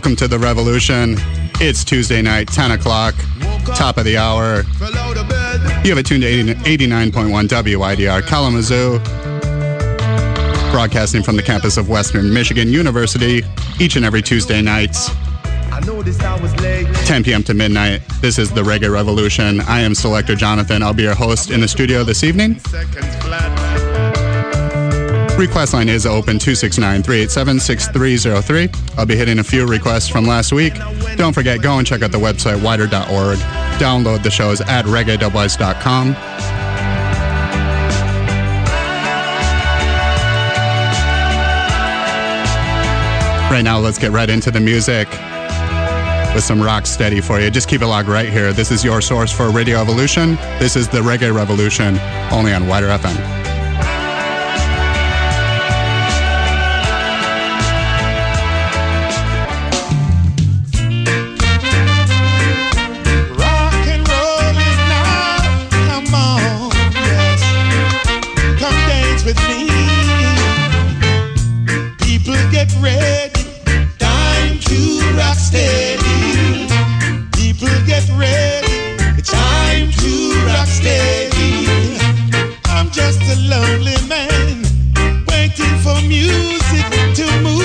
Welcome to the revolution. It's Tuesday night, 10 o'clock, top of the hour. You have it tuned to 89.1 WIDR Kalamazoo, broadcasting from the campus of Western Michigan University each and every Tuesday night, 10 p.m. to midnight. This is the Reggae Revolution. I am Selector Jonathon. I'll be your host in the studio this evening. Request line is open 269 387 6303. I'll be hitting a few requests from last week. Don't forget, go and check out the website widr.org. Download the shows at reggae.wise.com. Right now, let's get right into the music with some rock steady for you. Just keep it locked right here. This is your source for Radio Evolution. This is the Reggae Revolution, only on Wider FM. music to move.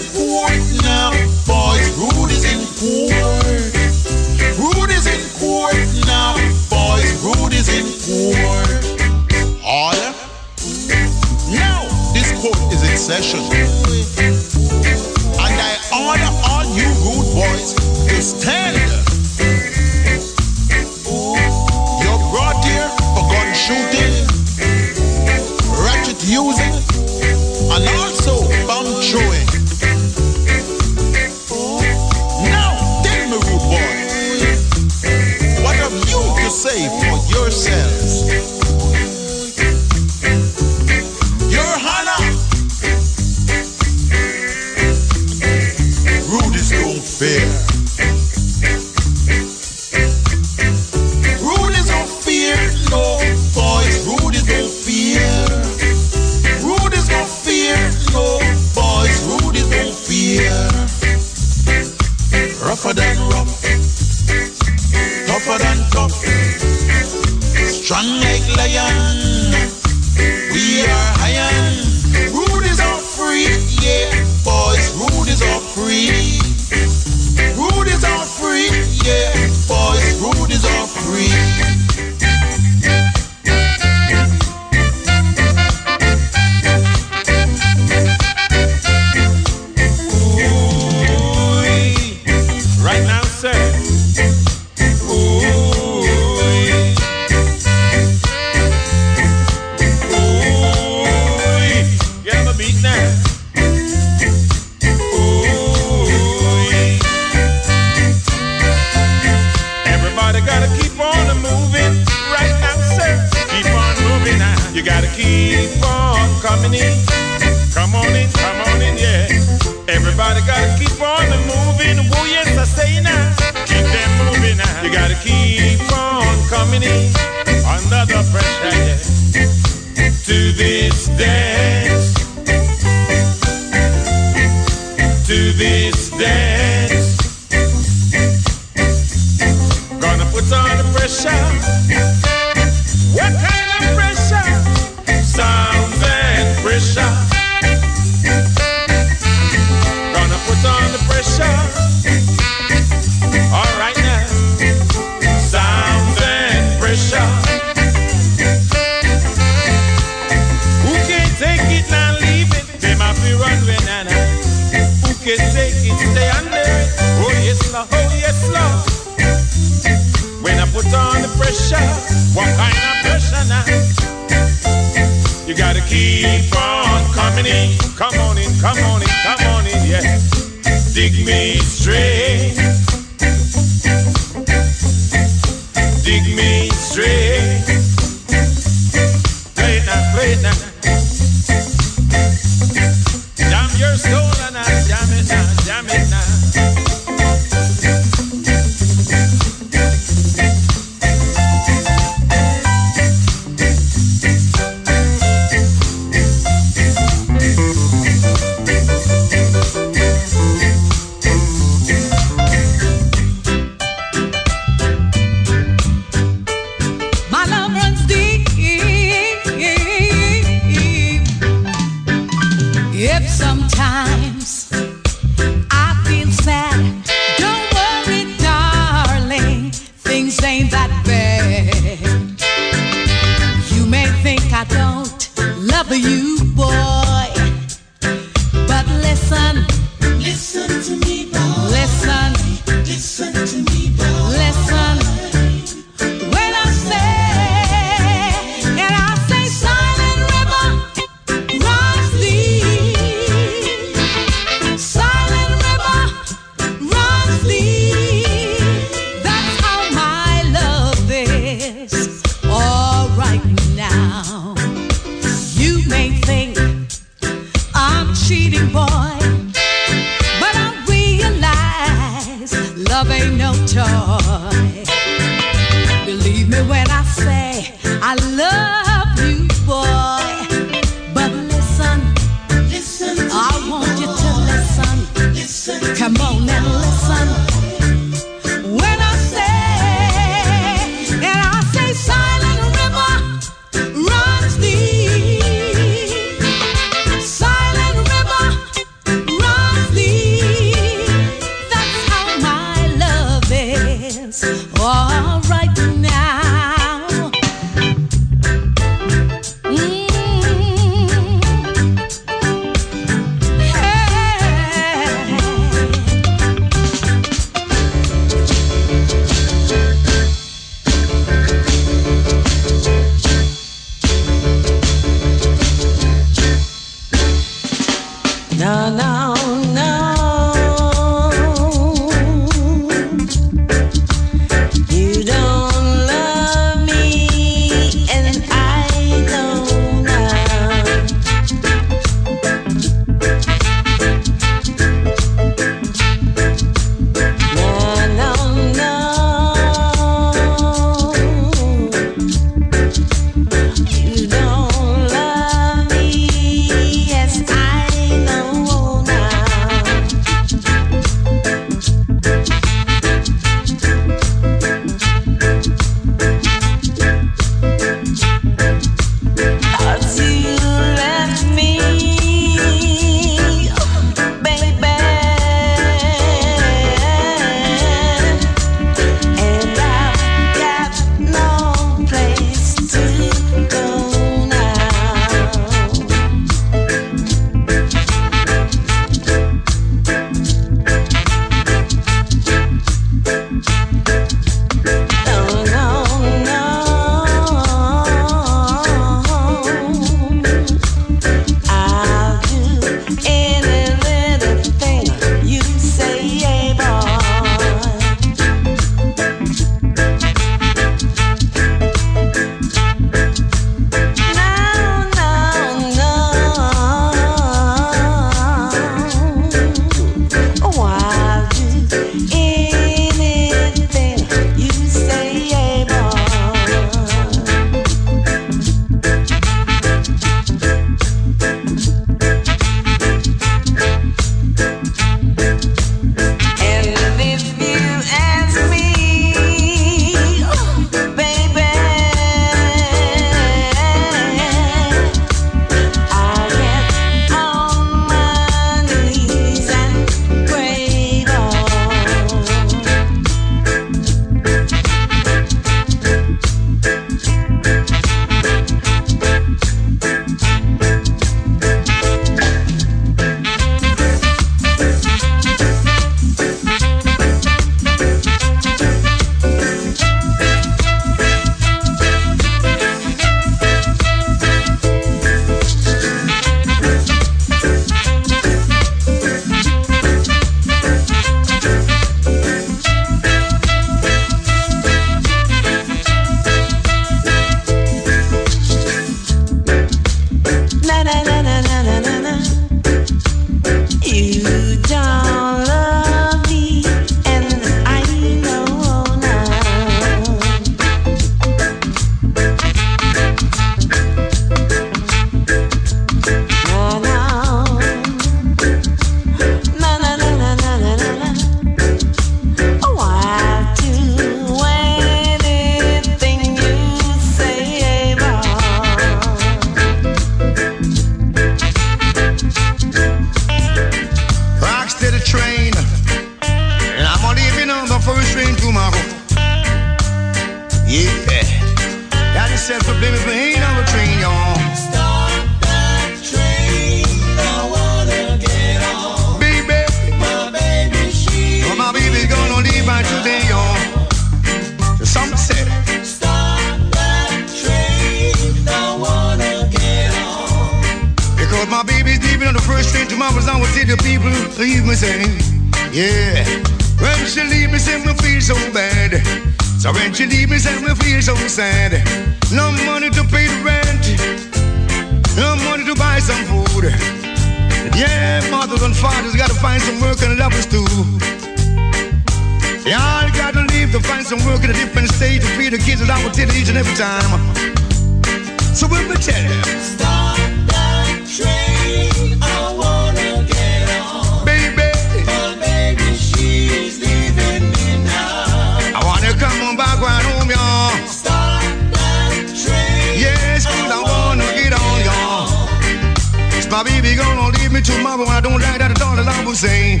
My baby gonna leave me tomorrow. I don't like that at all, I was saying.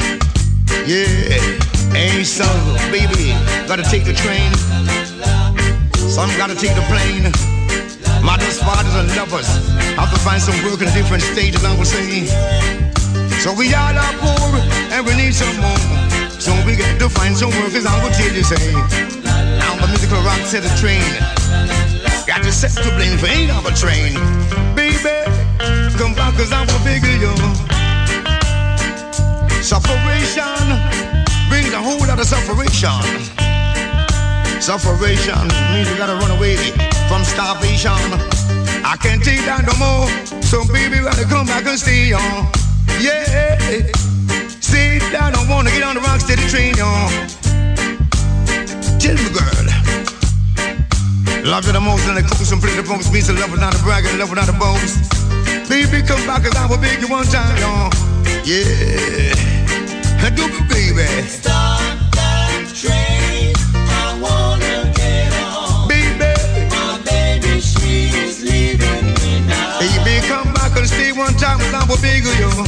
Yeah, ain't so, baby. Gotta take the train. Some gotta take the plane. Mothers, fathers, and lovers have to find some work in a different state, as I was saying. So we all are poor and we need some more. So we got to find some work, as I will tell you, say. Now the musical rock set the train. Got to set to blame for ain't on a train. Baby, come back cause I'm a bigger you. Sufferation brings a whole lot of sufferation. Sufferation means you gotta run away from starvation. I can't take that no more. So baby, gotta come back and stay on. Yeah. Stay down, don't wanna get on the rock steady train, y'all. Tell me, girl. Love you the most and the close and play the pumps. Means the love without a brag and love without a boast. Baby, come back cause I will beg you one time, y'all. Yeah. Do me, baby. Stop that train. I wanna get on. Baby. My baby, she's leaving me now. Baby, come back and stay one time cause I will beg you. Stop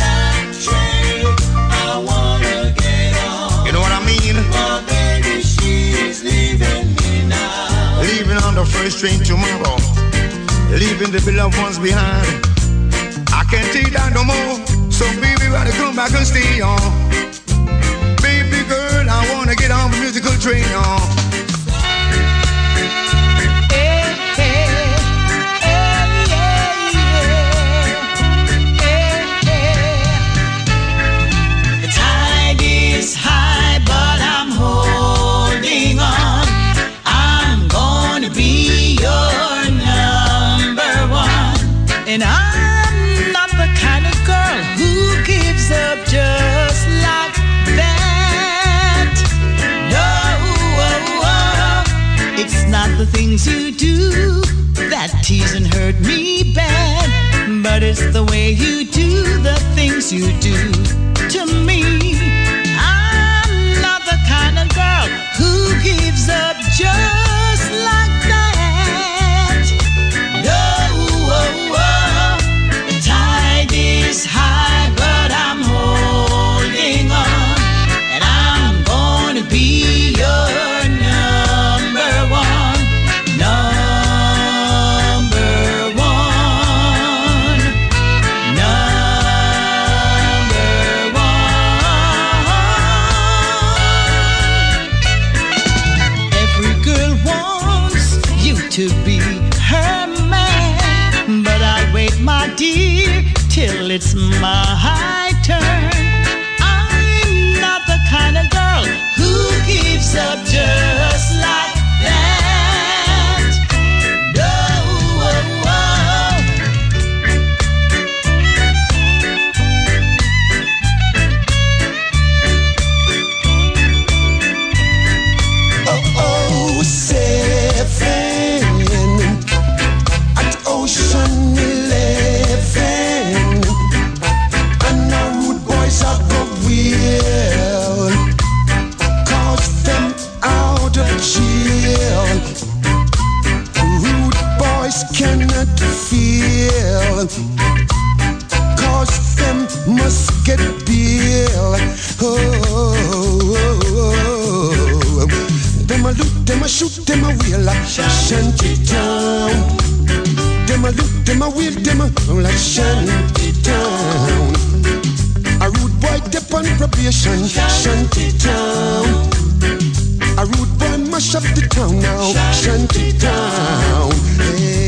that train. I wanna get on. You know what I mean? My baby, she's leaving me now. Leaving on the first train tomorrow. Leaving the beloved ones behind. I can't take that no more. So baby, gotta come back and stay on. Baby girl, I wanna get on the musical train on. Things you do. That tease and hurt me bad, but it's the way you do the things you do feel, cause them must get bail. Oh, oh, oh, oh. Them a loot, them a shoot, them a wheel shanty town. Them a loot, them a wheel, them a like shanty town. A rude boy dip on probation, shanty town. A rude boy mash up the town now, shanty town. Hey,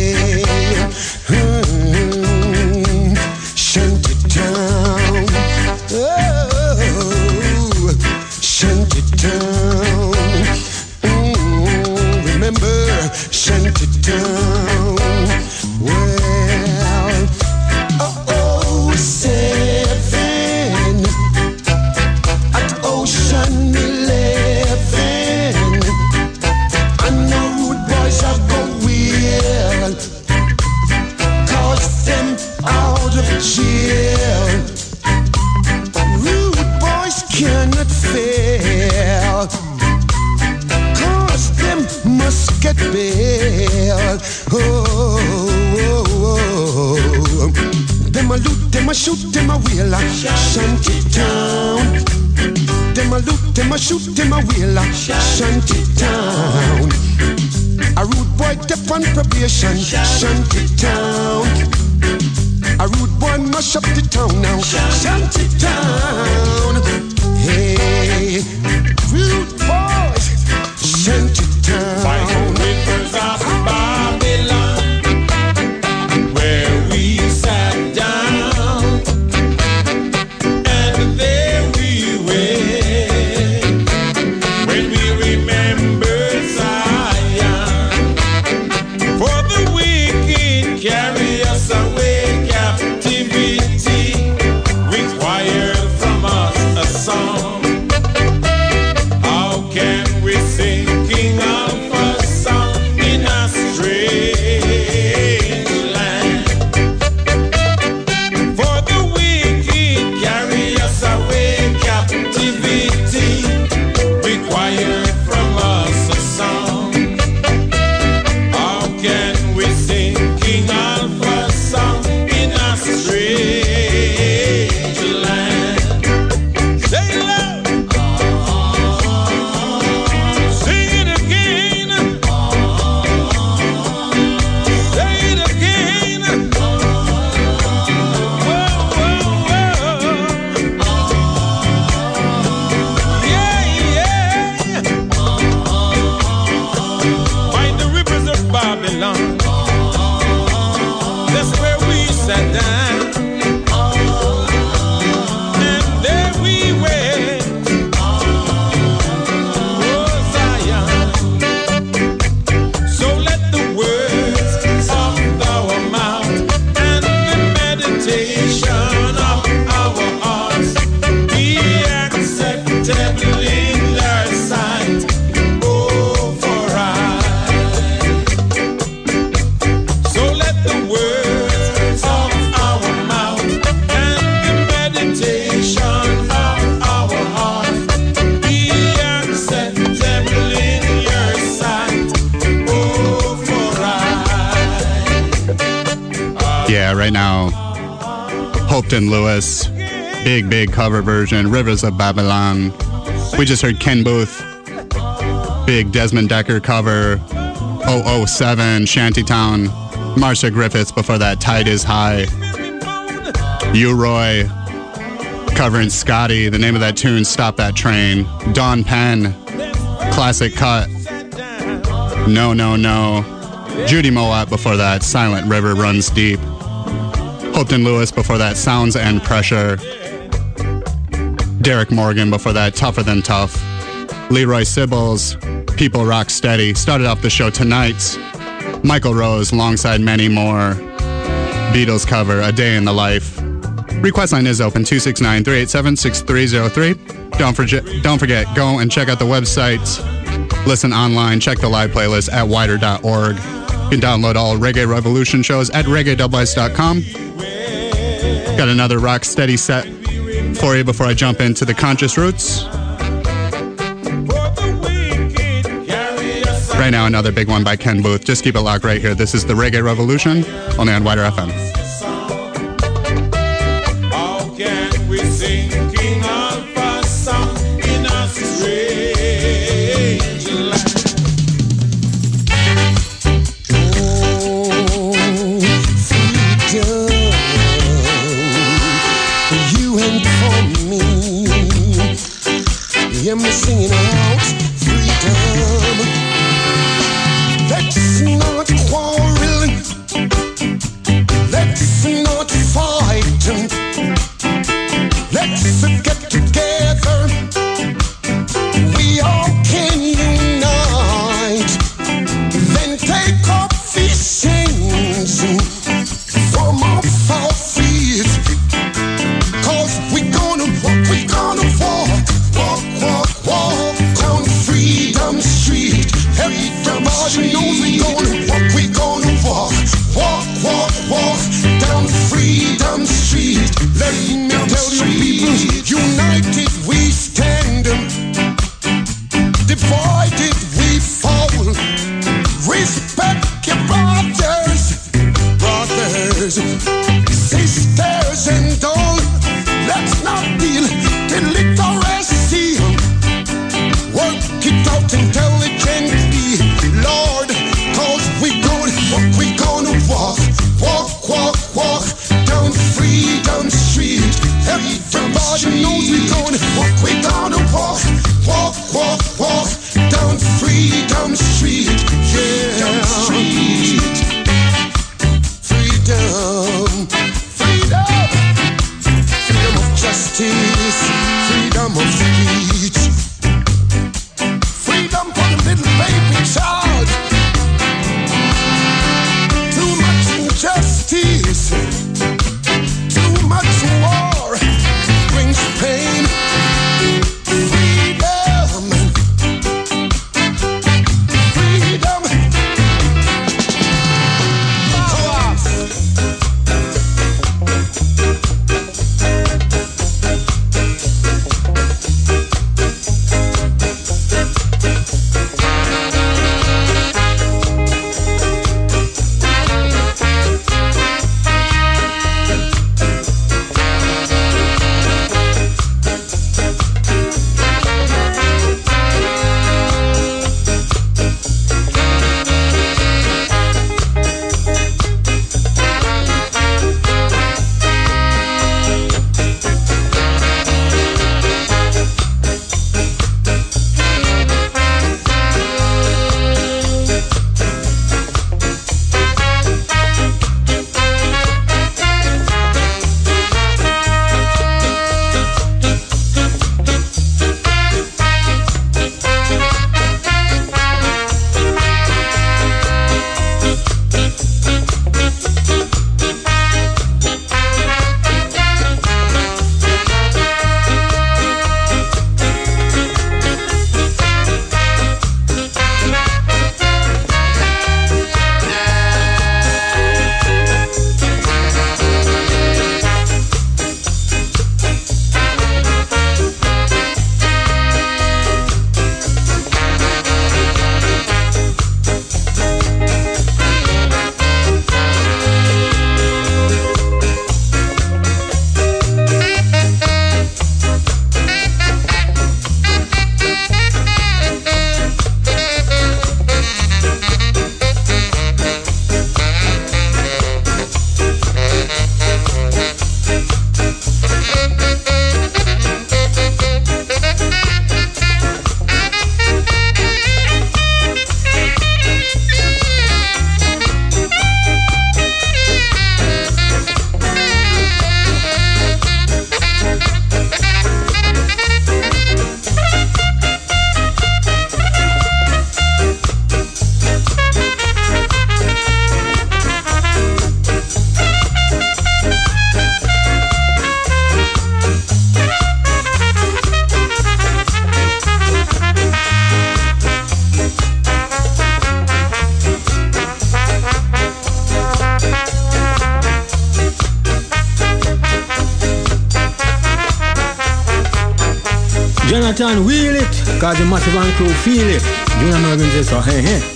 shoot, them a wheel. Shanty town. Them a loot, them a shoot, them a wheel. Shanty town. A rude boy deaf on probation. Shanty town. A rude boy mash up the town now. Shanty town. Hey, rude boys. Shanty right now, Hopeton Lewis, big, big cover version, Rivers of Babylon. We just heard Ken Boothe, big Desmond Dekker cover, 007, Shantytown, Marcia Griffiths before that, Tide is High, U-Roy, covering Scotty, the name of that tune, Stop That Train, Dawn Penn, classic cut, No, No, No, Judy Mowatt before that, Silent River Runs Deep. Hopeton Lewis before that, Sounds and Pressure. Derrick Morgan before that, Tougher Than Tough. Leroy Sibbles, People Rock Steady. Started off the show tonight. Michael Rose alongside Menny Moore. Beatles cover, A Day in the Life. Request line is open 269 387 6303. Don't forget, don't forget, go and check out the website. Listen online, check the live playlist at widr.org. You can download all Reggae Revolution shows at reggae.com. Got another rock steady set for you before I jump into the conscious roots. Right now, another big one by Ken Boothe. Just keep it locked right here. This is the Reggae Revolution, only on Wider FM. Wheel it, cause the massive and crew feel it.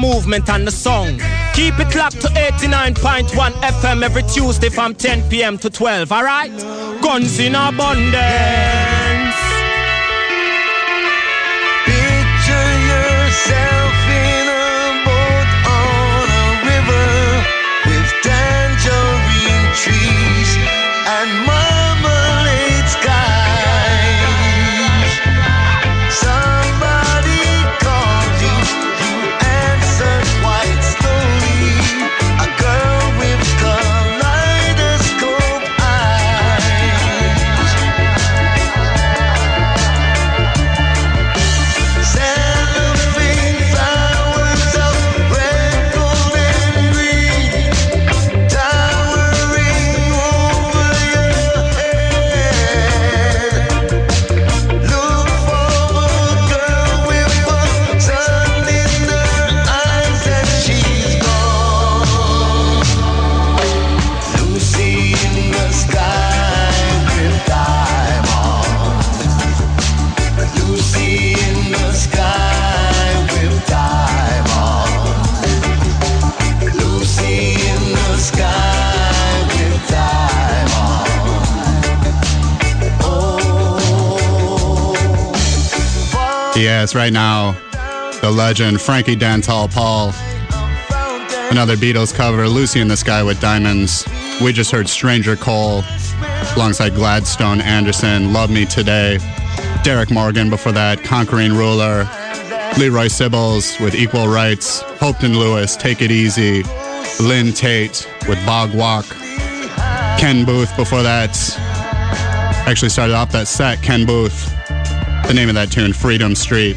The movement and the song. Keep it locked to 89.1 FM every Tuesday from 10 p.m. to 12, alright? Guns in abundance. Yes, right now, the legend Frankie Dantal Paul. Another Beatles cover, Lucy in the Sky with Diamonds. We just heard Stranger Cole alongside Gladstone Anderson, Love Me Today. Derrick Morgan before that, Conquering Ruler. Leroy Sibbles with Equal Rights. Hopeton Lewis, Take It Easy. Lynn Tait with Bog Walk. Ken Boothe before that. Actually started off that set, Ken Boothe. The name of that tune, Freedom Street.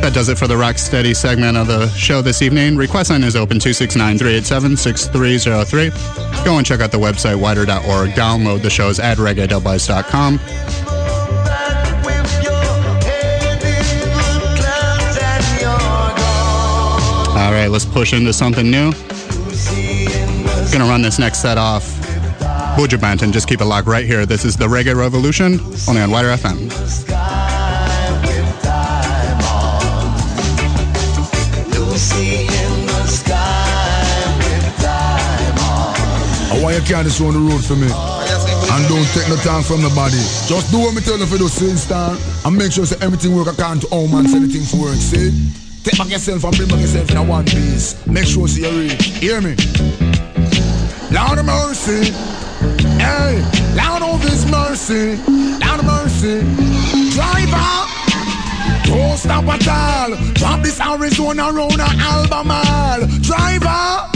That does it for the Rock Steady segment of the show this evening. Request line is open 269 387 6303. Go and check out the website widr.org. Download the shows at reggae.com. All right, let's push into something new. Gonna run this next set off. Buju Banton, just keep it locked right here. This is the Reggae Revolution, only on WIDR FM. I want you carry this on the road for me. And don't take no time from nobody. Just do what me tell you for the same star. And make sure say everything work according to how man say the things work. See? Take back yourself and bring back yourself in a one piece. Make sure see you. Hear me? Lord of mercy. Hey, Lord of his mercy. Lord of mercy. Driver. Don't stop at all. Drop this Arizona round a Albemarle. Driver.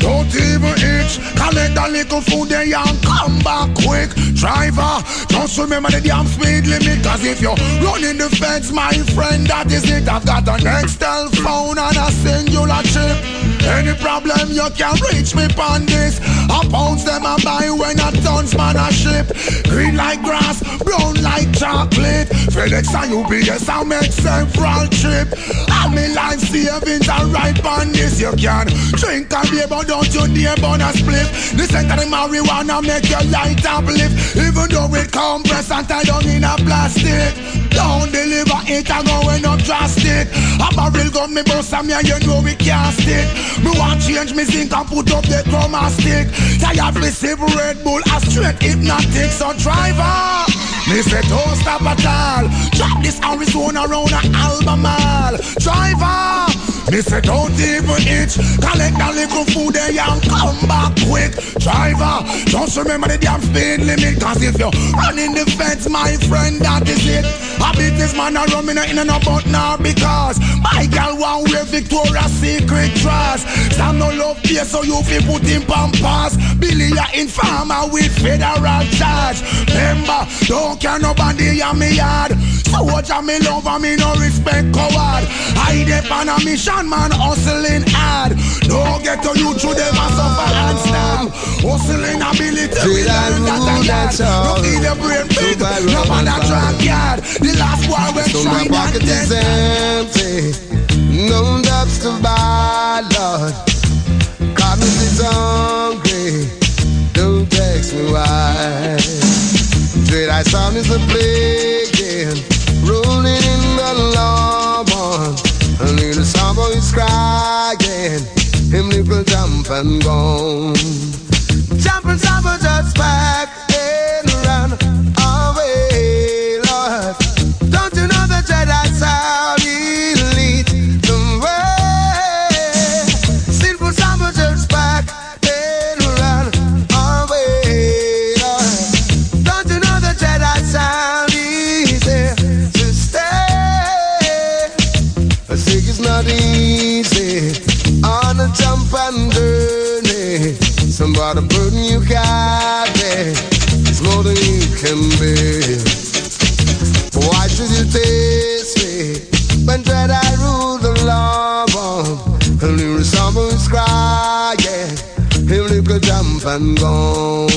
Don't even itch. Collect a little food there and come back quick. Driver, just remember the damn speed limit. Cause if you're running the fence, my friend, that is it. I've got a Nextel phone and a Cingular chip. Any problem you can reach me on this. I pounds them and buy when a tons man a ship. Green like grass, brown like chocolate. FedEx and UPS I make several trip. All me life savings are right on this. You can drink and beer, but don't you dare burn a split. Listen to the marijuana make your light uplift. Even though it compressed and tied down in a plastic. Don't deliver it and going up drastic. A barrel gun me bust and me and you know we can't stick. Me want change me zinc and put up the chroma stick. Tired me sip Red Bull a straight hypnotic. So driver, me say don't stop at all. Drop this Arizona round a Albemarle. Driver, me say don't even itch. Collect a little food there and come back quick. Driver, just remember the damn speed limit. Cause if you're running the fence, my friend, that is it. I beat this man a rum in a in and about now because my girl want wear Victoria's Secret dress. Sam no love pay so you fi put in pampas. Billy a informer with federal charge. Remember, don't care nobody in me yard. So watch me love and me no respect coward. I dep on a mission man hustling hard. Don't get to you through them and suffer and starve. Hustling ability we learn that and that. No need a brain big, no man a drunk yard. The last boy went So my shine pocket is empty. No ducks to buy, Lord. Cotton is hungry. Don't text me why. Dread eye sound is a plague. Rolling in the lawn. Crying. Him little jump and gone. Jump and summer just back little jump and go.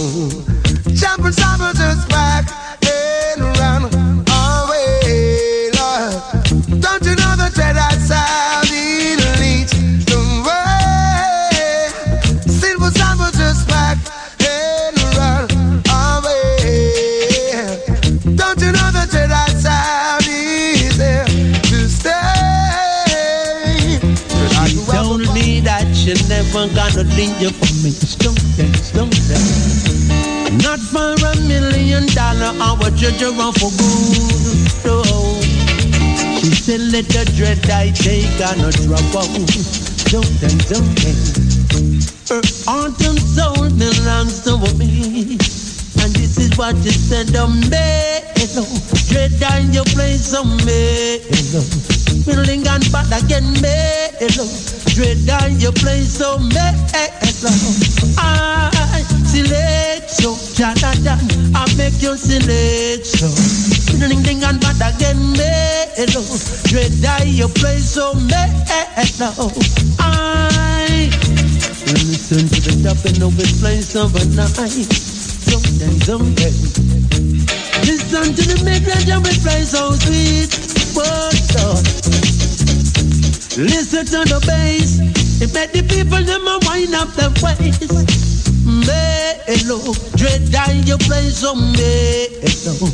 Jump summer just back and run away, Lord. Don't you know the dread I sound elite the way? Silver just back and run away. Don't you know the Jedi sound is there to stay? She told me that she never gonna leave you for me. Don't dance, don't dance. Not for a million dollar, I would judge her on for good. No. She said, let the dread I take on a drop out. Don't dance, don't dance. Her and soul belongs to me. And this is what you said to me. Dread on your place on me. Building and back again, me. Dread on your place on me. I select so Jonathon. I make your selection. Building ding and back again, me. Dread on your place on me. I listen to the tapping of his place overnight. Someday, someday. Listen to the mid-range place so sweet. But Lord. Listen to the bass. It make the people them a wind up their waist. Mellow, dread down your place so mellow.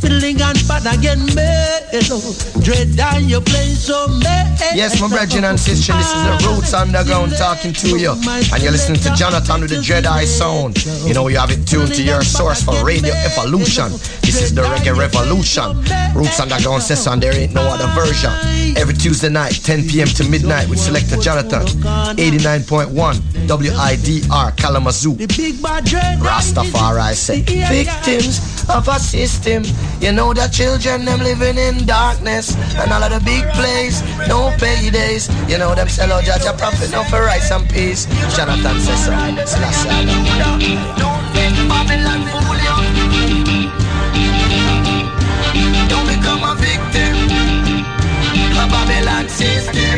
Fiddling and again, mellow. Dread down your place so mellow. Yes, my brethren and sisters, this is the Rootz Underground talking to you. And you're listening to Jonathon with the Jedi sound. You know, you have it tuned to your source for Radio Evolution. This is the Reggae Revolution. Rootz Underground says on there ain't no other version. Every Tuesday night, 10 p.m. to midnight with Selector Jonathon. 89.1 WIDR Kalamazoo. Rastafari say, victims of a system. You know the children them living in darkness, and all of the big plays, no paydays. You know them sell out judge a profit, no for rice and peace. Jonathon says so. Selassie, Don't make Babylon fool you. Don't become a victim of Babylon system.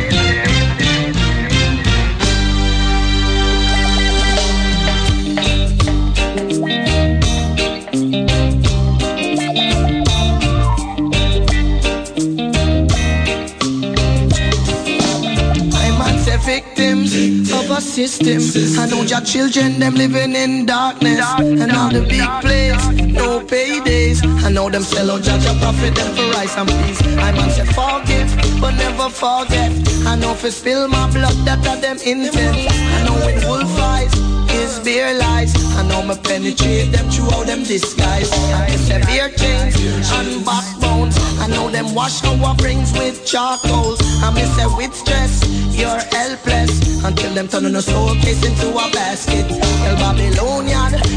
A system. I know your children, them living in darkness. And all the big plays, no paydays. I know them sell out judge profit, them for rice and peace. I'm on say forgive, but never forget. I know if spill my blood, that are them intent. I know when wolf eyes is beer lies. I know me penetrate them through all them disguise. I miss them beer chains and backbones. I know them wash our brains with charcoals. I miss them with stress, you're helpless. Until them turn on a showcase into a basket.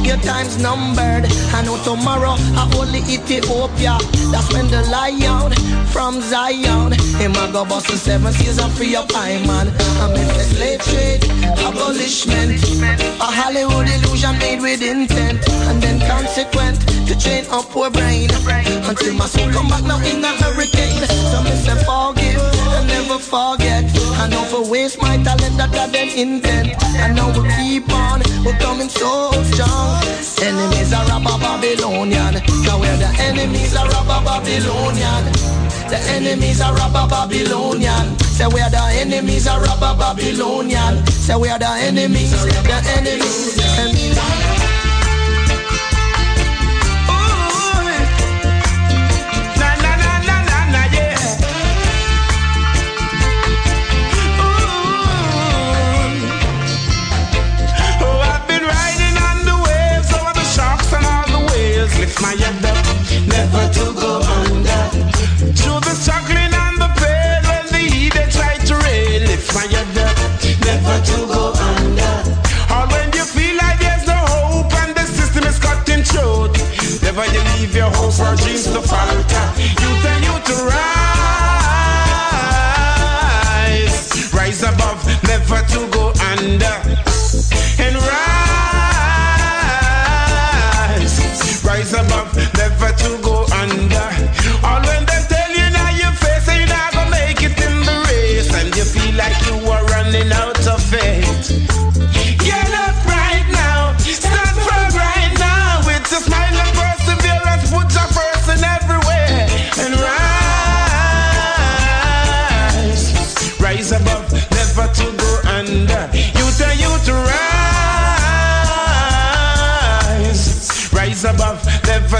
Your time's numbered. I know tomorrow I only Ethiopia. That's when the lion from Zion. Him a go bust the seven seas and free up I man. I miss the slave trade, abolishment. A Hollywood illusion made with intent and then consequent to train up our brain until my soul come back now in a hurricane. So me say forgive and never forget. I know for waste my talent that I them intent. I know we keep on, we're coming so strong. Enemies are a Babylonian. Now we're the enemies are a Babylonian. The enemies are a Babylonian. Say we are the enemies of rubber Babylonian. Say we are the enemies, the enemies. My head up, never to go under. Through the struggling and the pain when the they try to. Lift my head up, never to go under. When you feel like there's no hope and the system is cutting throat. Never you leave your hopes or dreams to falter. You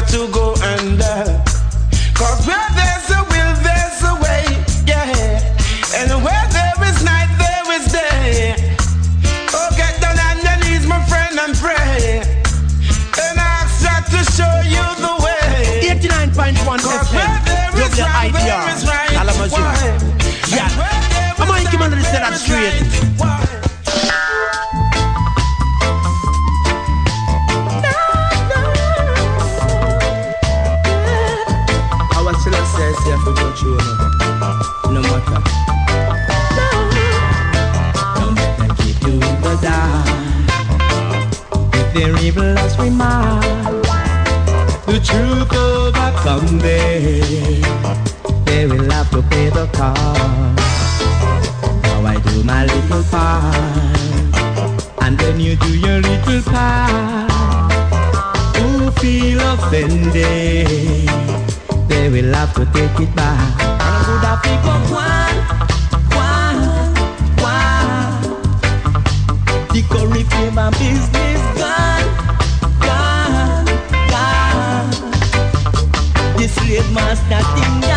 to go under. Cause where there's a will, there's a way, yeah. And where there is night, there is day. Oh, get down on your knees, my friend, and pray. And ask God to show you the way. 89.1 Cause FM. where there is right, there is right. Why? Them. They will have to pay the cost. Now I do my little part, and then you do your little part. Who feel offended? They will have to take it back. And good go one, one, one. The curry and business The slave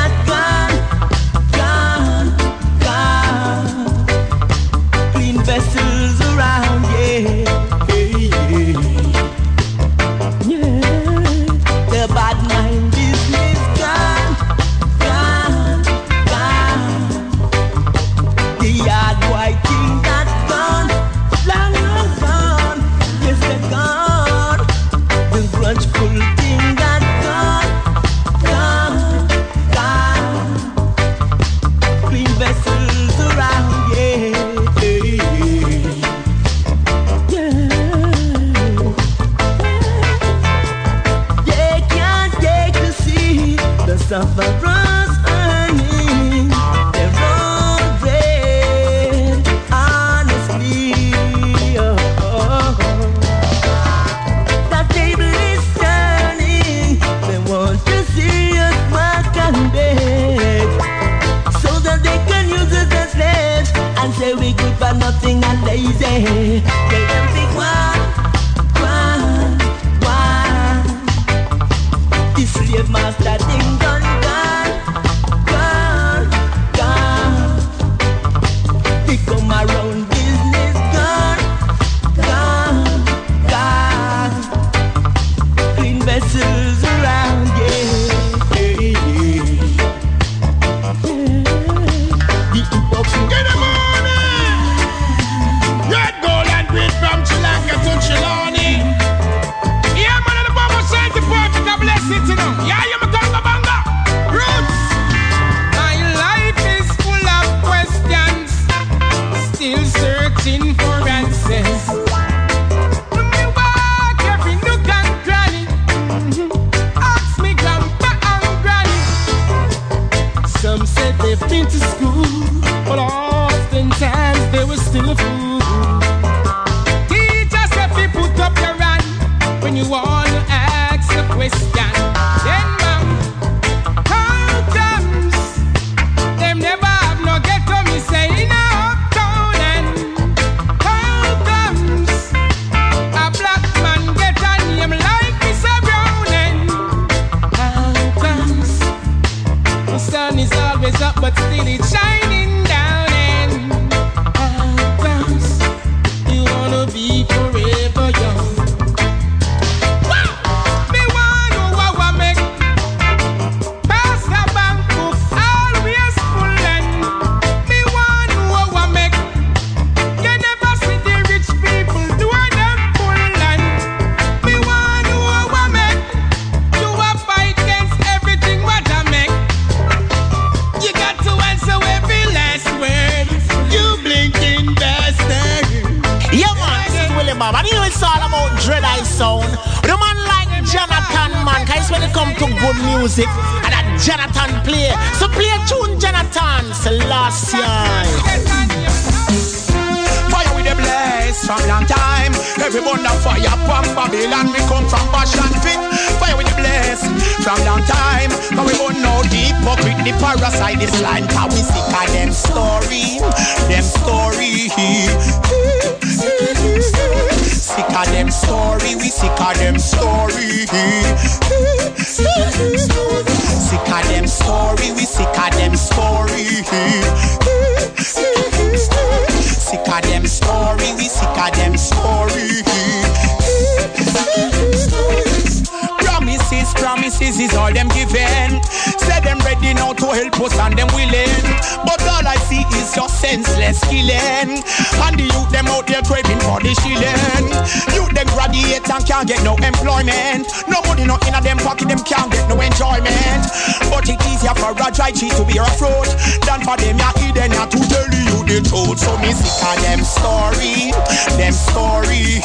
for the shilling. You them graduate and can't get no employment. No money no in them pocket, them can't get no enjoyment. But it easier for a dry cheat to be a fruit than for them ya hidden ya to tell you the truth. So me sick of them story, them story.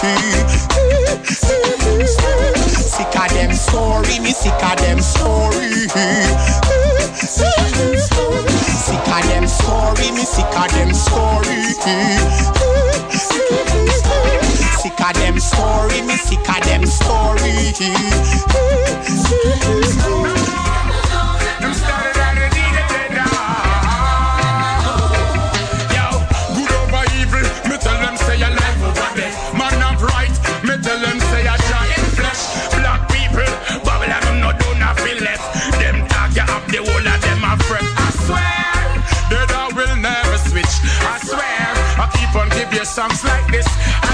Sick of them story, me sick of them story. Sick of them story, sick of them story, me sick of them story. Sick of them story, me sick of them story. songs like this.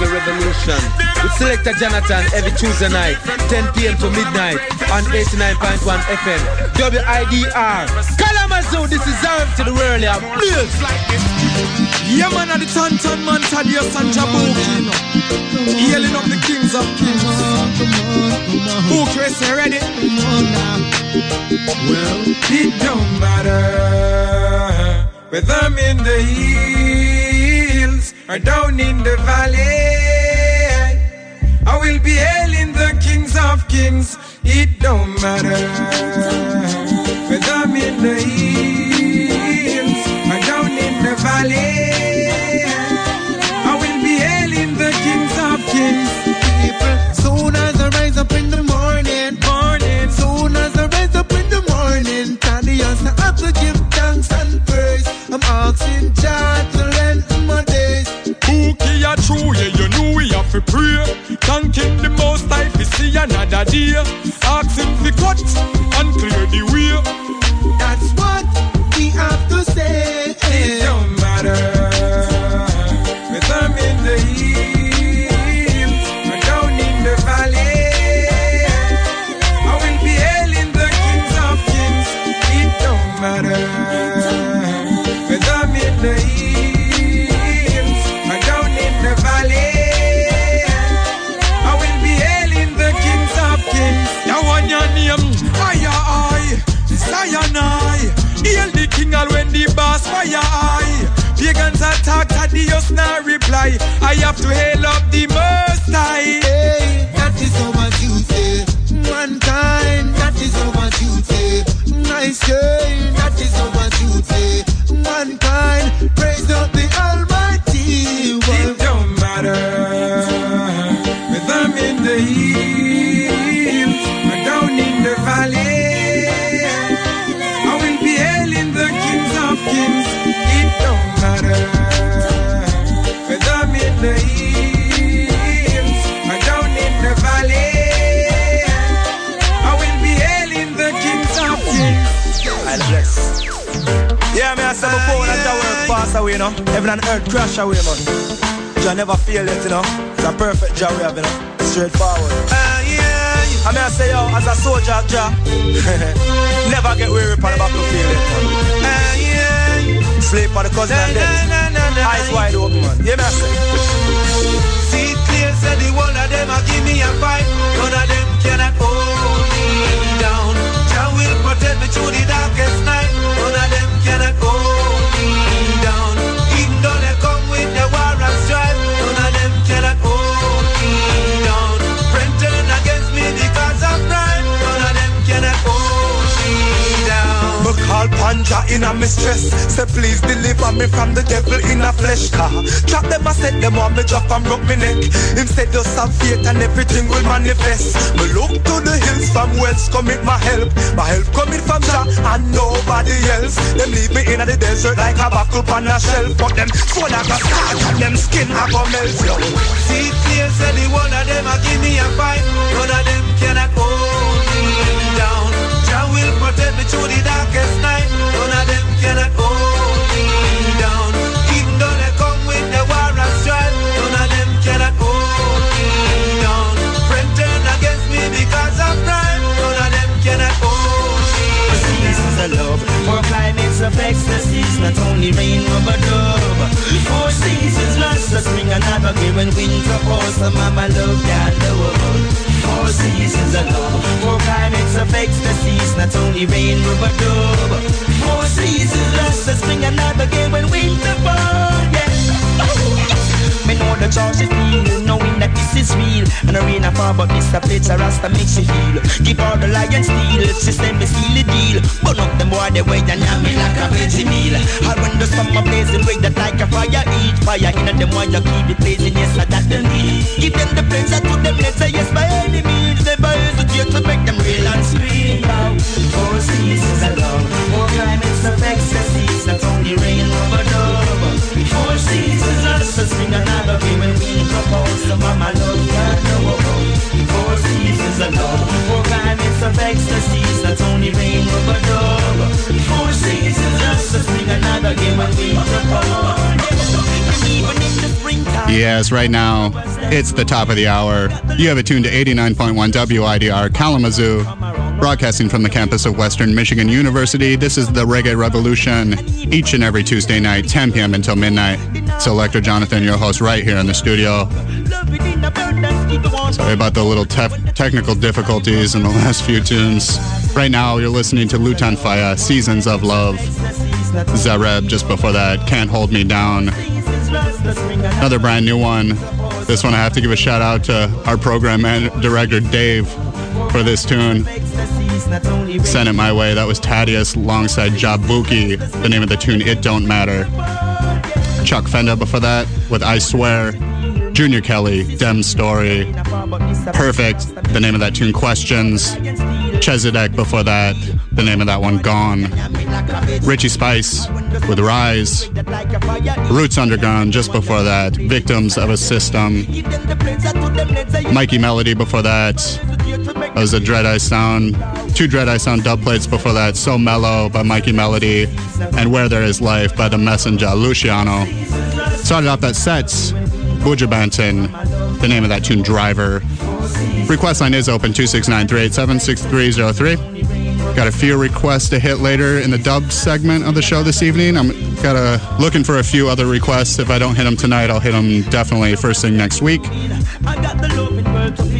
the revolution with selector Jonathon every Tuesday night, 10 p.m. to midnight on 89.1 FM. WIDR. Kalamazoo, this is Zareb to the world, yeah. Please. Yeah, man, and the Tantan man, Tadius and Jah Bukie. Yelling up the kings of kings. Okay, say ready? Well, it don't matter whether I'm in the heat or down in the valley. I will be hailing the kings of kings. It don't matter whether I'm in the hills or down in the valley. another day. Ask him to cut drop and broke me neck. Him said just have faith and everything will manifest. Me look to the hills from whence coming my help. My help coming from Jah and nobody else. Them leave me in the desert like a buckle on a shelf. But them phone I got start and them skin I go melt. See clear, said the one of them a give me a fight. None of them cannot hold me down. Jah will protect me through the darkest night. Climates of not only rain, rubber dub. Four seasons, lust, the spring and Abigail when winter falls. So mama love the world. Four seasons of love. Four climates of ecstasy, not only rain, rubber dub. Four seasons, lust, the spring and Abigail when winter falls. Yeah. Me know the charge you feel, knowing that this is real. And the rain a fall, but this a a rasta makes you heal. Keep all the lion steal, system me seal deal. Burn up them boy the way and yam me like a veggie meal. And when the summer blazing, wake that like a fire, eat fire in them while you keep it blazing. Yes, I that the need. Give them the pleasure to them, let's say yes by any means. Never hesitate to make them real and scream out. Four seasons along, four climates of ecstasy, not only rain over dove. Four seasons, us a spring Yes, right now, it's the top of the hour. You have it tuned to 89.1 WIDR Kalamazoo, broadcasting from the campus of Western Michigan University. This is the Reggae Revolution, each and every Tuesday night, 10 p.m. until midnight. Selector Jonathon, your host, right here in the studio. Sorry about the little tef- technical difficulties in the last few tunes. Right now, you're listening to Lutan Fyah, Seasons of Love. Zareb, just before that, Can't Hold Me Down. Another brand new one. This one I have to give a shout out to our program and director Dave for this tune. Sent it my way. That was Tadius alongside Jah Bukie. The name of the tune, It Don't Matter. Chuck Fenda before that with I Swear. Junior Kelly, Dem Story. Perfect. The name of that tune, Questions. Chezidek before that. The name of that one, Gone. Richie Spice with Rise. Rootz Underground just before that. Victims of a System. Mikey Melody before that. That was a Dread Eye Sound. Two Dread Eye Sound dub plates before that. So Mellow by Mikey Melody. And Where There Is Life by The Messenger, Luciano. Started off that set. Buju Banton. The name of that tune, Driver. Request line is open 269 387 6303. Got a few requests to hit later in the dub segment of the show this evening. I'm got a looking for a few other requests. If I don't hit them tonight, I'll hit them definitely first thing next week.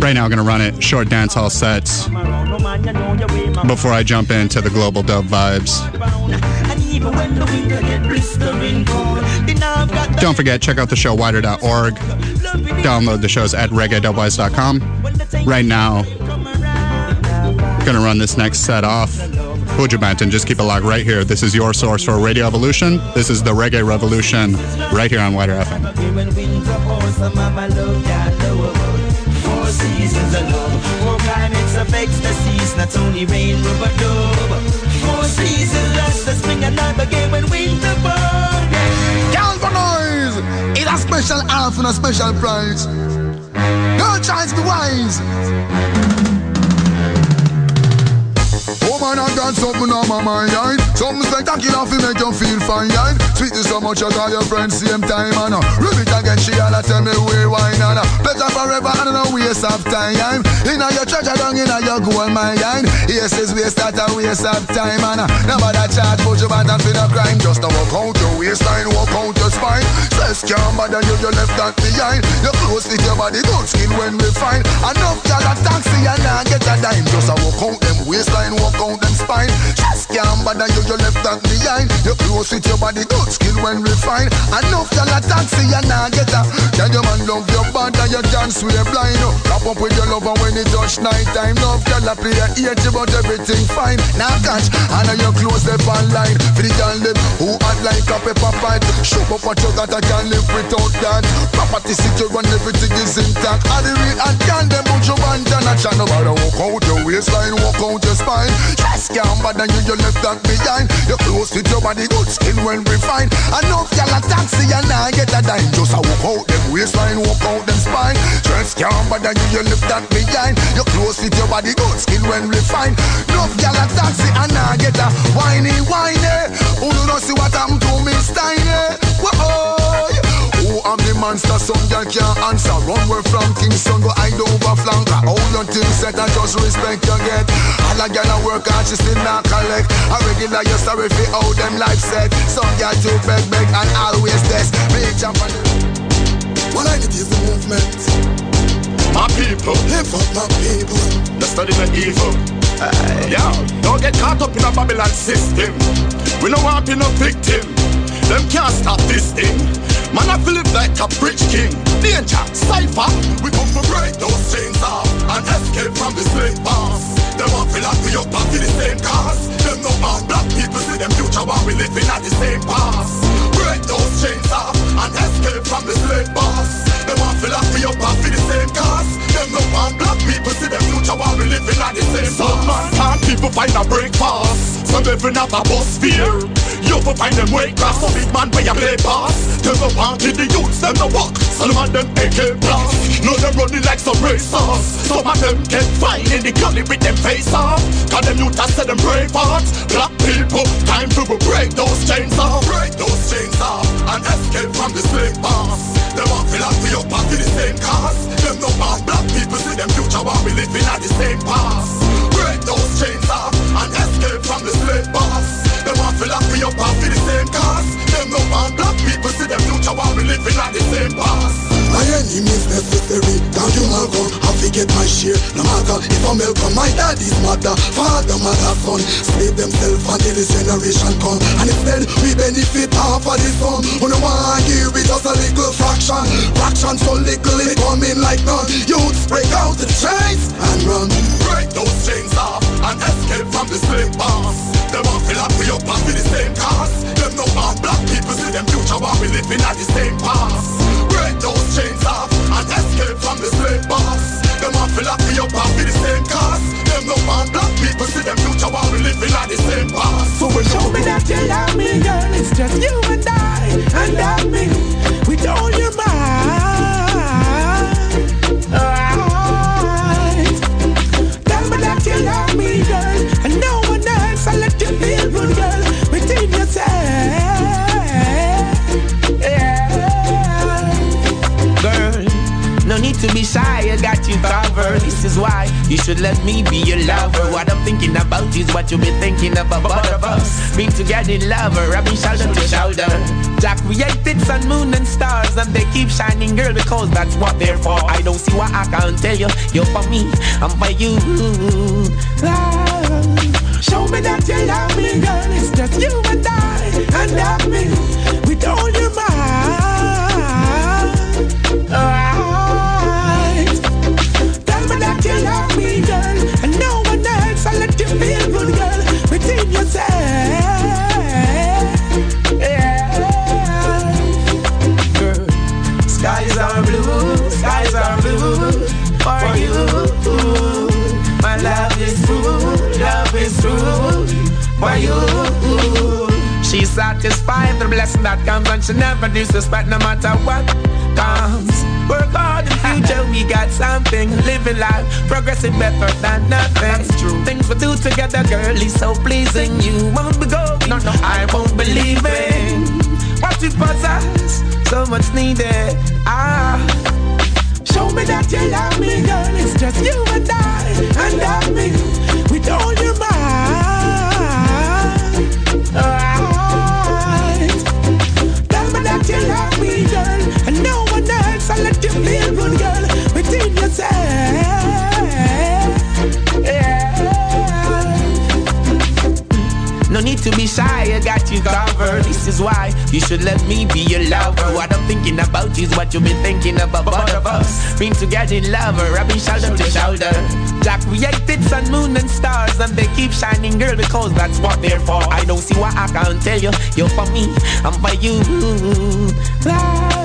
Right now, I'm gonna run it short dance hall sets before I jump into the global dub vibes. Don't forget, check out the show widr.org. Download the shows at reggae.wise.com. Right now, gonna run this next set off. Buju Banton and just keep it locked right here. This is your source for Radio Evolution. This is the Reggae Revolution right here on WIDR FM. Of ecstasies, not only rain, rubber dove. Four seasons, last the spring and night again when winter burn. Galvanize! It's a special half and a special price. No chance be wise. Oh man, I got something on my mind. Something spectacular to make you feel fine. Sweet is so much, I call your friends same time. And uh, rub again, she all a tell me we wine. And uh, better forever, and no waste of time. Inna your treasure down, inna your gold mine. Yes, is waste that a waste of time. And uh, nobody charge for your band and for no crime. Just to walk out your waistline, walk out your spine. Stress can't bother you, you left that behind. Your clothes fit your body, good skin when we find. Enough y'all a taxi and not get a dime. Just a walk out them waistline, walk out them spine. Stress can't bother you, you left that behind. Your clothes fit your body, good skin when we find. Enough y'all a taxi and not get a. Then your man love your and you can't swear blind. Oh, Wrap up with your lover when it touch night time. Love y'all a play a age, but everything fine. Now catch, and now your clothes they online. For the girl them who hot like a pepper pot. Show up what you got, I can't live without that. Property secure and everything is intact. And the real and can them put your band and a channel. Bother walk out your waistline, walk out your spine. Just can't bother you, you left that behind. Your clothes fit your body, good skin when refined. Enough y'all a taxi and I get a dime. Just a walk out them waistline, walk out them spine. Just can't bother you, you left that behind. Your clothes fit your body, good skin when refined. Enough y'all a taxi and I get a whiny, whiny. Monster? Some girl can't answer. Run where from Kingston, go hide over flanker. All your things set, I just respect you get. All a girl a work hard, she still not collect. A regular, you sorry for how them life set. Some girl too beg, beg, and always test. Big jump on the... What I get is the movement. My people, live up my people. The study the evil. yeah, don't get caught up in a Babylon system. We no want be no victim. Them can't stop this thing. Man, I feel live like a rich king. Danjah, Sypha. We come to break those chains off and escape from the slave boss. Them want feel like we up to the same cause. Them no want black people see them future while we living at the same past. Break those chains off and escape from the slave boss. Them want to lock me up back to the same cause. Them no want black people see them future while we living at the same. Some man can't people find a break fast. Some living at a bus fear. You for find them way cross. Some big man where you play pass. Them no want to the youths, them no walk. Some of them AK blast. No them running like some racers. Some of them get fine in the gully with them face off. Cause them youths I say them brave hearts. Black people, time to break those chains off. Break those chains off and escape from the slave boss. Them want feel like we up to the same cause. Them no want black people see them future while we living at the same past. Break those chains off and escape from the slave boss. Them want feel like we up to the same cause. Them no want black people see them future while we living at the same past. My enemies necessary? Down you Malcolm, I forget my share. No matter if I'm Malcolm, my daddy's mother Father, mother, son. Slave themselves until this generation come. And instead we benefit half of the sum Who no want give it? Just a little fraction. Fraction so little it coming like none. Youths break out the chains and run. Break those chains off and escape from the slave boss. Them want feel like we up back to the same cause. Them no want black people see them future while we living at the same past. Break those chains off and escape from the slave boss. Them want feel like we up back to the same cause. Them no want black people see them future while we living at the same past. So when Show me that you love me, girl. It's just you and I, and not me. With all your mind. To be shy. I got you covered. This is why you should let me be your lover. What I'm thinking about is what you've been thinking about both of us. Being together in lover, rubbing shoulder to shoulder. Jack created sun, moon, and stars, and they keep shining, girl, because that's what they're for. I don't see why I can't tell you. You're for me, I'm for you. Love. Show me that you love me, girl. It's just you and I, and love me for you. She's satisfied the blessing that comes, and she never disrespect no matter what comes. Work hard in future, we got something. Living life, progressing better than nothing. That's true. Things we do together, girl, is so pleasing. You won't be going, no, no, I won't be leaving. What we possess, so much needed. Ah. Show me that you love me, girl. It's just you and I, and love me with all your mind. To be shy, I got you covered. This is why you should let me be your lover. What I'm thinking about is what you've been thinking about both of us. Being together in lover, rubbing shoulder to shoulder. Jack created sun, moon, and stars, and they keep shining, girl, because that's what they're for. I don't see why I can't tell you, you're for me, I'm for you. Love.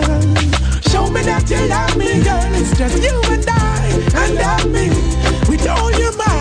Show me that you love me, girl. It's just you and I, and love me with all your mind.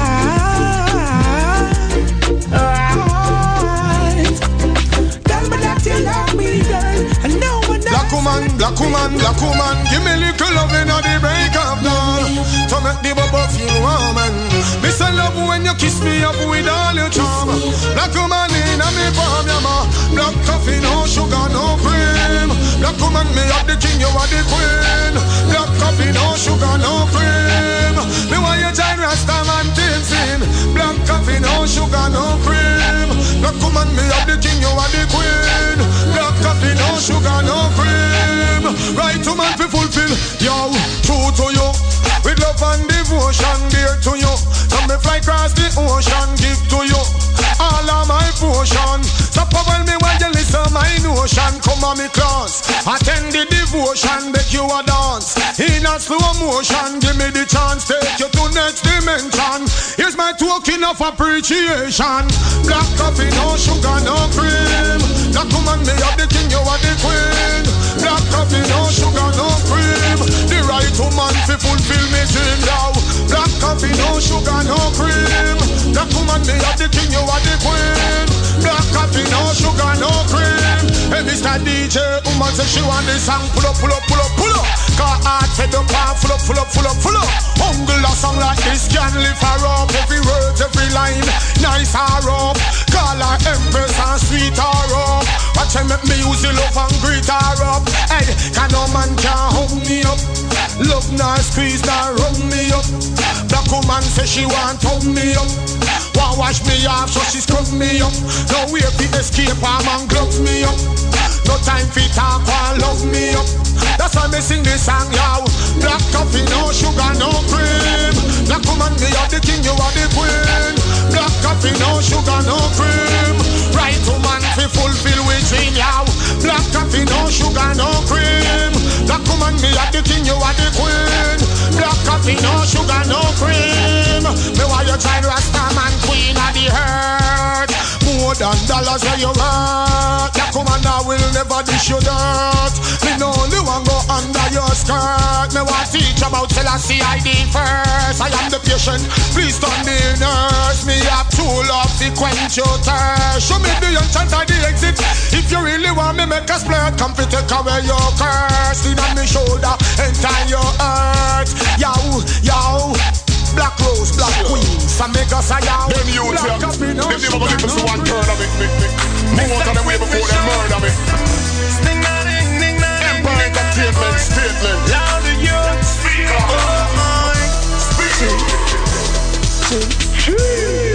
Black woman, black woman, give me little love in the break dawn. To make the bubble feel warm and me say love when you kiss me up with all your charm. Black woman in a me palm, yeah ma. Black coffee, no sugar, no cream. Black woman, me up the king, you are the queen. Black coffee, no sugar, no cream. Me want you join Rasta man dancing. Black coffee, no sugar, no cream. Black woman, me up the king, you are the queen. Black coffee, no sugar, no cream. Right to man fi fulfill, yo, true to you. With love and devotion, dear to you. Come me fly across the ocean, give to you all of my portion. So when me when you listen my notion, come on me class. Attend the devotion, make you a dance. In a slow motion, give me the chance, take you to next dimension. Here's my token of appreciation. Black coffee, no sugar, no cream. Black woman, me have the king, you are the queen. Black coffee, no sugar, no cream. The right woman fi fulfill me dream now. Black coffee, no sugar, no cream. Black woman, me have the king, you are the queen. Black coffee, no sugar, no cream. Hey, Mr. DJ, woman say she want the song. Pull up, pull up, pull up, pull up. Car heart fed up, heart full up, full up, full up, full up. Hungry a song like this can lift her up. Every word, every line, nice her up. Call her empress and sweet her up. Watch her make me use the love and greet her up. Hey, can no man can hold me up. Love nor squeeze nor rub me up. Black woman say she want hold me up. Want wash me off so she scrub me up. No way to escape her man glove me up. No time for talk or love me up. That's why me sing this song, yo. Black coffee, no sugar, no cream. Black woman, me are the king, you are the queen. Black coffee, no sugar, no cream. Right woman, fi fulfill we dream, yo. Black coffee, no sugar, no cream. Black woman, me are the king, you are the queen. Black coffee, no sugar, no cream. Me why you try Rasta man, queen of the earth. More than dollars where you worth. Black woman, I will never dish you dirt. Me no only one go under your skirt. Me want teach about Selassie ID first. I am the patient, please don't be nurse. Me have true love to quench your thirst. Show me the entrance or the exit. If you really want me, make a split. Come fi take away your curse. Lean on me shoulder, enter your earth. Yo, yo. Black Rose, Black Queen, some mega fire. Them youths, yeah. Them never gonna listen to one third of it, me, me. Move on to them way before they murder me. Empire Entertainment Statement. Loud to you. Speak up. Oh my. Speak. Speak.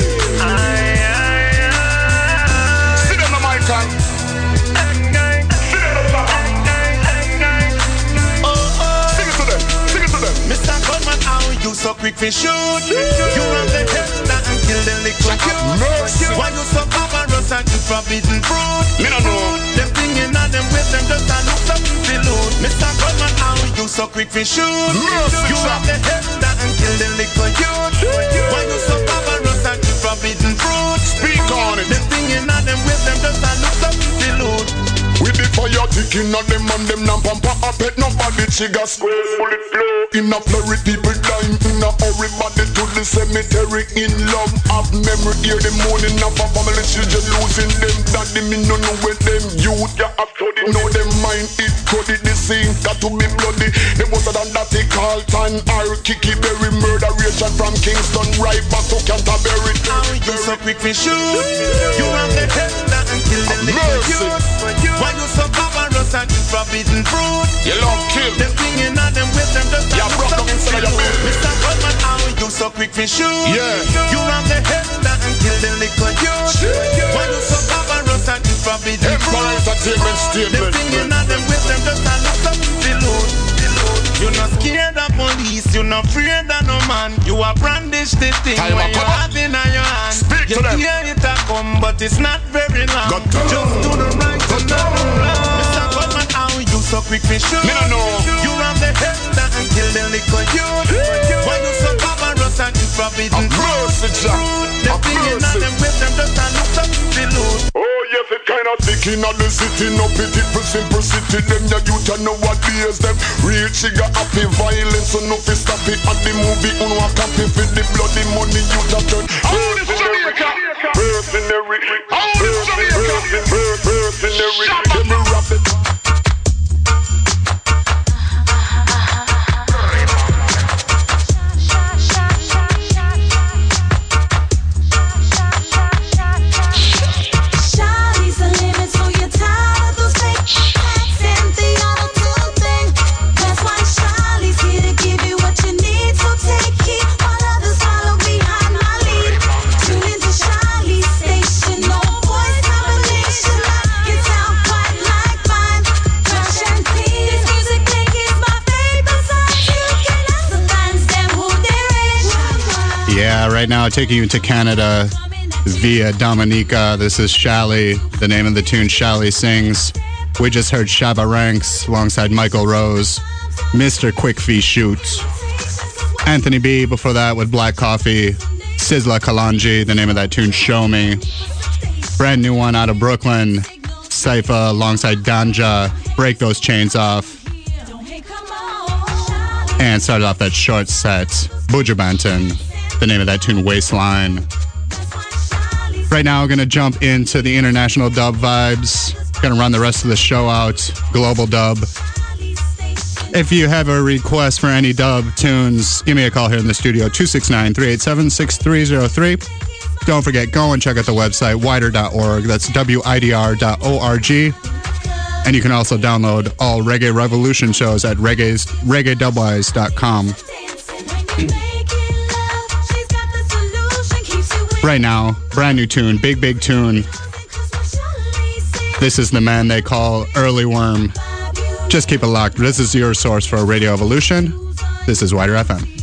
Quick for shoot. You have the head that and kill the liquor youth. Why you so barbarous and eat forbidden fruit? Me no know. Them thinking on them with them just a look to loot. Mr. Goldman, how you so quick for shoot? You have the head that and kill the liquor youth. Why you so barbarous and eat forbidden fruit? Speak on it. Them thinking on them with them just a look to loot. We the fire ticking on them and them now pamper a pet nobody trigger square bullet blow. In a flurry people dying in a hurry body to the cemetery in love. Have memory hear the morning of a family children losing them. Daddy me no know where them youth ya have study know them mind. It cody the scene got to be bloody. Them was than that they call time or Kiki Berry murder Rachel from Kingston right back to Canterbury. How you so quick for shoot? You have the that and kill the liquor youth. You so barbarous and eat forbidden fruit? You love kill. Them thinking on them with them just Yeah, broke up inside your. Mr. Goldman, how you so quick for shoot? Yeah. You have the head and kill the liquor youth. Why you so barbarous and eat forbidden Empire fruit? Entertainment Them Statement. thinking on them with them just a look something to loot. You're not scared of police, you're not afraid of no man. You are brandish the thing Time when you have in your hand. Speak you to them. hear it a come, but it's not very long. Just do the right and not the wrong. So quick for shoot? Me no know. You have the head that and kill the liquor youth. Why you so barbarous and eat forbidden A mercy, Jack. Them A thinking on mercy. them with them just a look something to loot. Oh yes, it kinda thick in the city, no pity for simple city. Them ya youth and nowadays them real trigger happy violence, so no fi stop it. At the movie, on one copy for the bloody money you just turn. Mercenary, mercenary, mercenary, mercenary. Let me rap it. Yeah, right now taking you to Canada via Dominica. This is Shally. The name of the tune Shally sings. We just heard Shabba Ranks alongside Michael Rose, Mr. Quick Fee Shoot. Anthony B before that with Black Coffee, Sizzla Kalonji, the name of that tune Show Me. Brand new one out of Brooklyn, Sypha alongside Danjah, Break Those Chains Off. And started off that short set, Buju Banton, the name of that tune Waistline. Right now, going to jump into the international dub vibes. Going to run the rest of the show out, global dub. If you have a request for any dub tunes, give me a call here in the studio, 269 387 6303. Don't forget, go and check out the website, widr.org. That's widr.org. And you can also download all Reggae Revolution shows at reggae's, reggae.wise.com. Right now, brand new tune, big, big tune. This is the man they call Early Worm. Just keep it locked. This is your source for Radio Evolution. This is WIDR FM.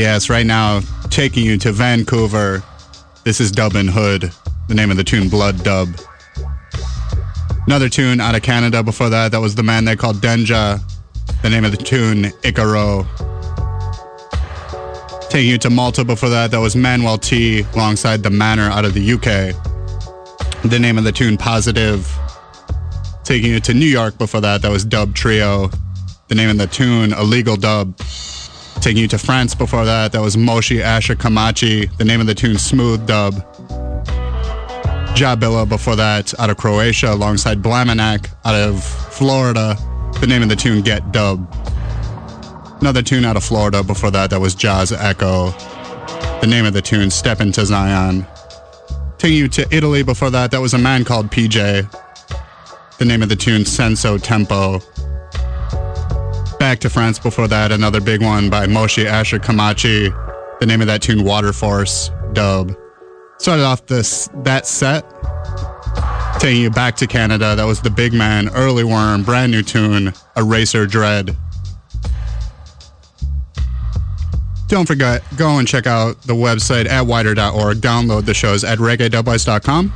Yes, right now, taking you to Vancouver. This is Dub and Hood. The name of the tune, Blood Dub. Another tune out of Canada before that, that was the man they called Denja. The name of the tune, Icaro. Taking you to Malta before that, that was Manuel T alongside The Manor out of the UK. The name of the tune, Positive. Taking you to New York before that, that was Dub Trio. The name of the tune, Illegal Dub. Taking you to France before that, that was Moshi Asher Kamachi. The name of the tune, Smooth Dub. Jabilla before that, out of Croatia, alongside Blamanak out of Florida. The name of the tune, Get Dub. Another tune out of Florida before that, that was Jazz Echo. The name of the tune, Step Into Zion. Taking you to Italy before that, that was a man called PJ. The name of the tune, Senso Tempo. Back to France before that, another big one by Moshe Asher Kamachi. The name of that tune, Water Force Dub. Started off this that set, taking you back to Canada. That was the big man, Early Worm, brand new tune, Eraser Dread. Don't forget, go and check out the website at widr.org. Download the shows at reggae.com.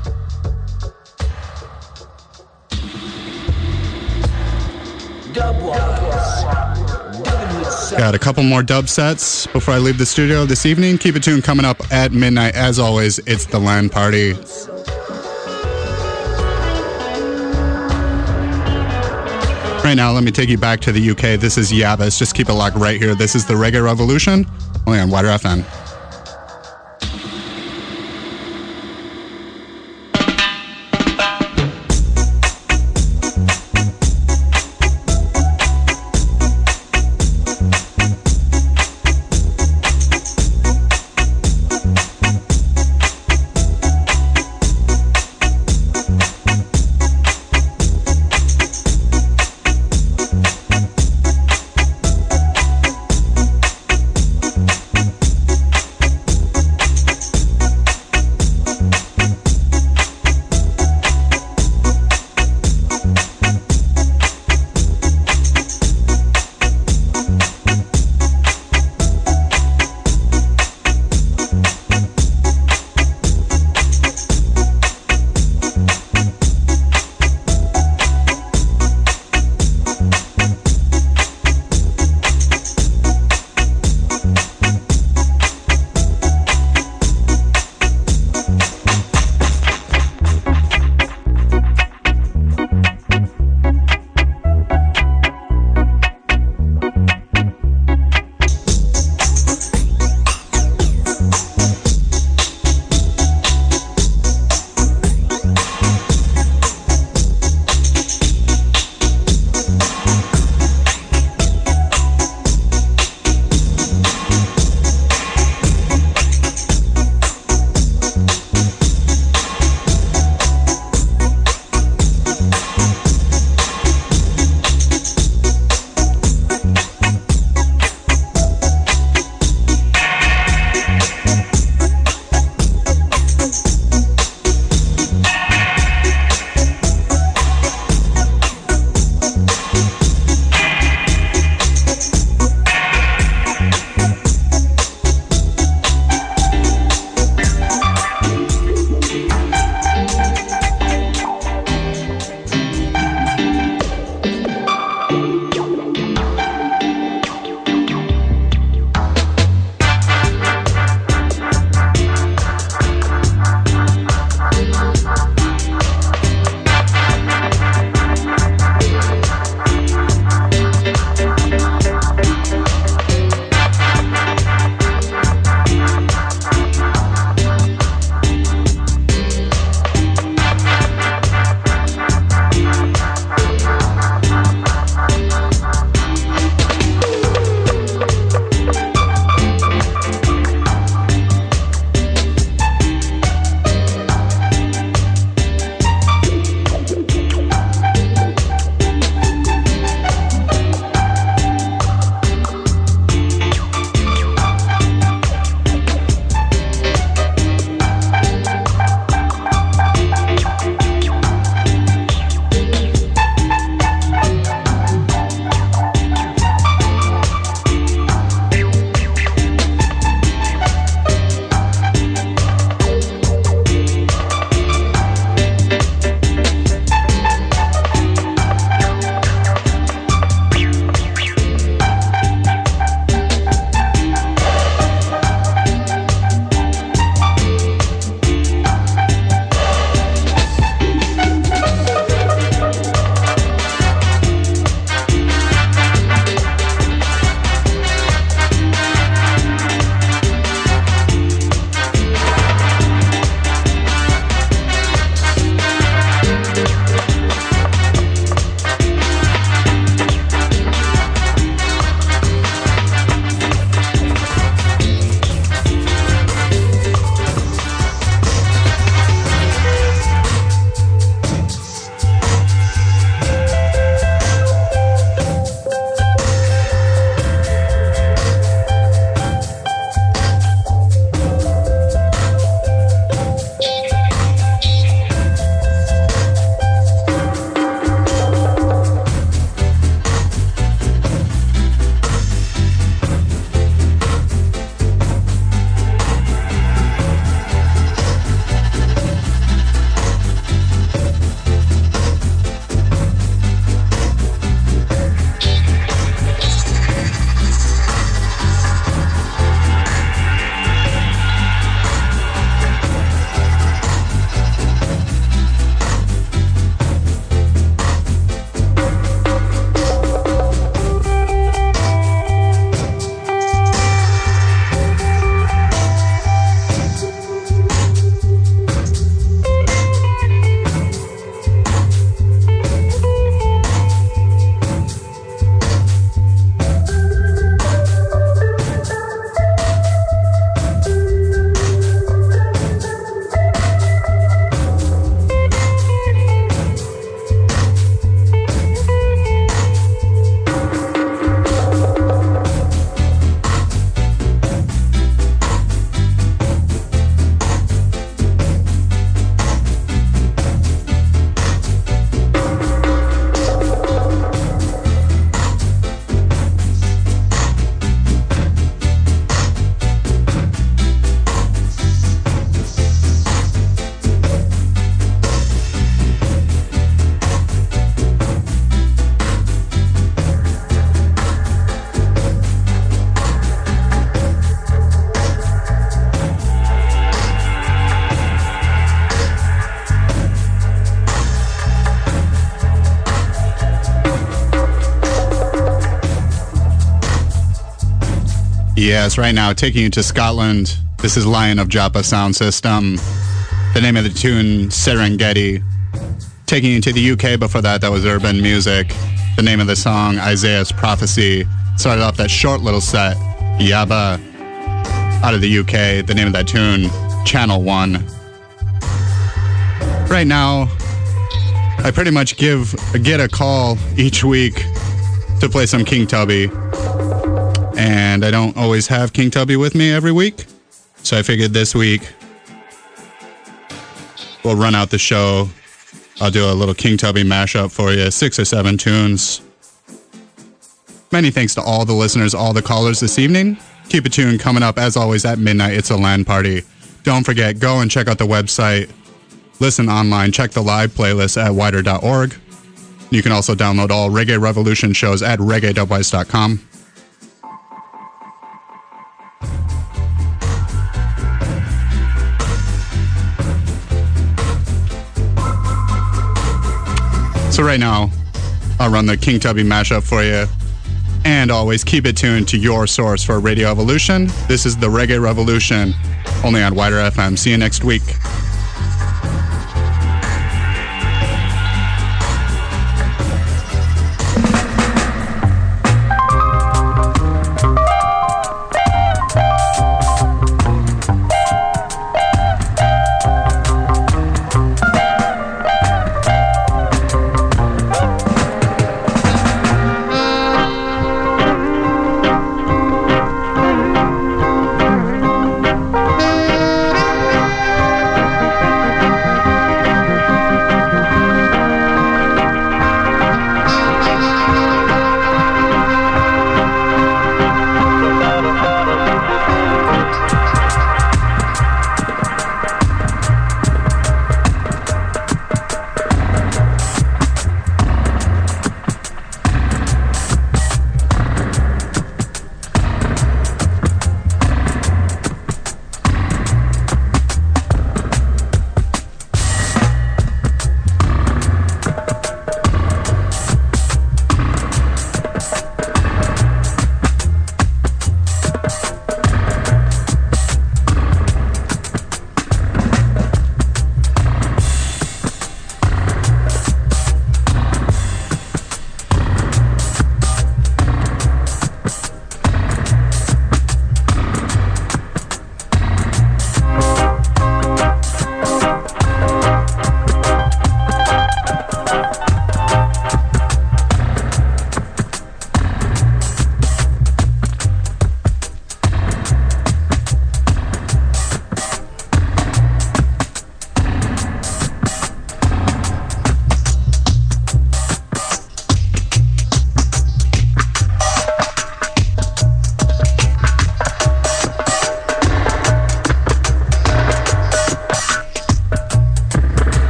Got a couple more dub sets before I leave the studio this evening. Keep it tuned coming up at midnight. As always, it's the land party. Right now, let me take you back to the UK. This is Yavis. Just keep it locked right here. This is the Reggae Revolution, only on WIDR FM. Right now, taking you to Scotland. This is Lion of Joppa Sound System. The name of the tune, Serengeti. Taking you to the UK before that, that was Urban Music. The name of the song, Isaiah's Prophecy. Started off that short little set, Yaba, out of the UK. The name of that tune, Channel 1. Right now, I pretty much give get a call each week to play some King Tubby. And I don't always have King Tubby with me every week. So I figured this week we'll run out the show. I'll do a little King Tubby mashup for you, six or seven tunes. Many thanks to all the listeners, all the callers this evening. Keep it tuned coming up as always at midnight. It's a land party. Don't forget, go and check out the website. Listen online. Check the live playlist at widr.org. You can also download all Reggae Revolution shows at reggae.wise.com. So right now, I'll run the King Tubby mashup for you. And always keep it tuned to your source for Radio Evolution. This is the Reggae Revolution, only on WIDR FM. See you next week.